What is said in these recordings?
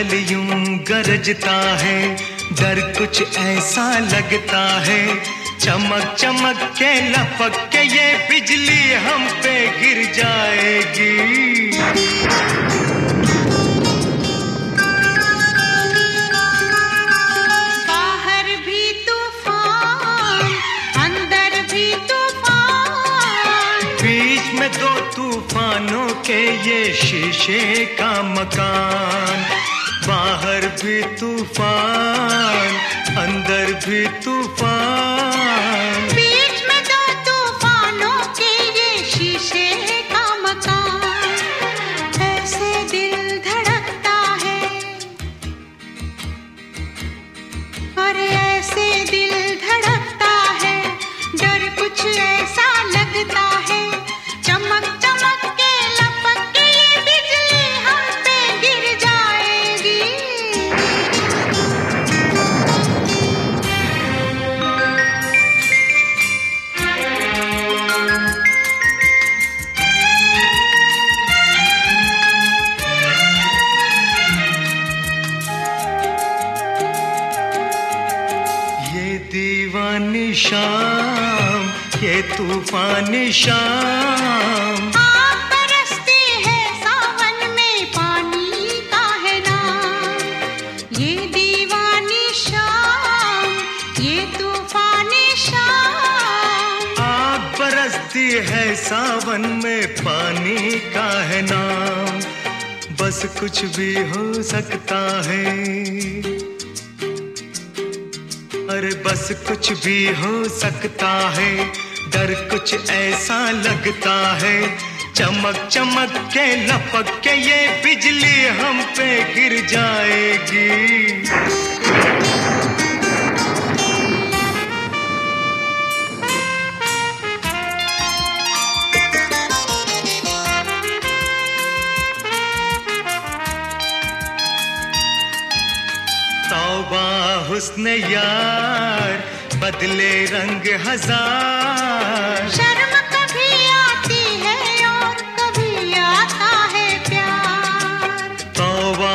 बादल यूँ गरजता है डर कुछ ऐसा लगता है। चमक चमक के लपक के ये बिजली हम पे गिर जाएगी। बाहर भी तूफ़ान अंदर भी तूफ़ान। बीच में दो तूफानों के ये शीशे का मकान। बाहर भी तूफ़ान अंदर भी तूफ़ान। शाम ये तूफानी शाम। आप बरसती है सावन में पानी का है नाम। ये दीवानी शाम ये तूफानी शाम। आग बरसती है सावन में पानी का है नाम। बस कुछ भी हो सकता है। अरे बस कुछ भी हो सकता है। डर कुछ ऐसा लगता है। चमक चमक के, लपक के ये बिजली हम पे गिर जाएगी। तौबा हुस्न यार बदले रंग हज़ार। शर्म कभी आती है और कभी आता है प्यार। तौबा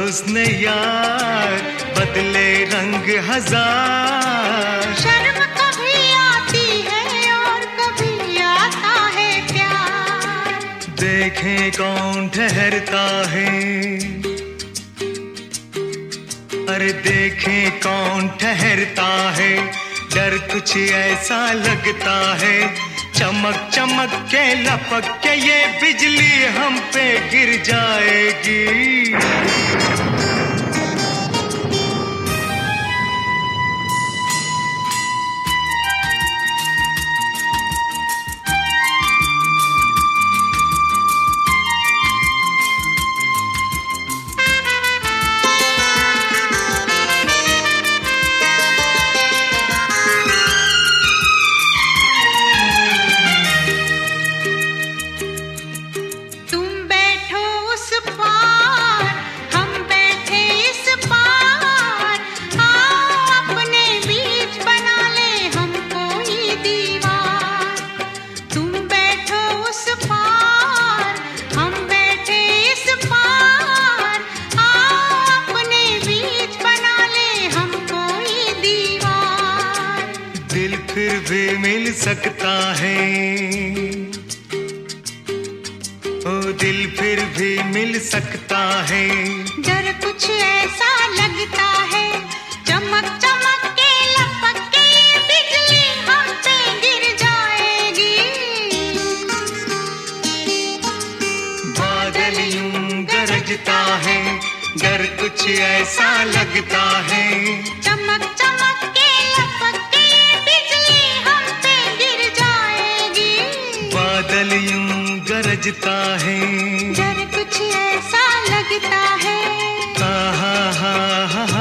हुस्न यार बदले रंग हज़ार। शर्म कभी आती है और कभी आता है प्यार। देखें कौन ठहरता है। अरे देखें कौन ठहरता है। डर कुछ ऐसा लगता है। चमक चमक के, लपक के ये बिजली हम पे गिर जाएगी। दिल फिर भी मिल सकता है। ओ दिल फिर भी मिल सकता है। डर कुछ ऐसा लगता है चमक चमक के लपक के बिजली हम पे गिर जाएगी। बादल यूँ गरजता है डर कुछ ऐसा लगता है। चमक चमक बादल यूँ गरजता है। जर कुछ ऐसा लगता है। हा हा हा हा हा।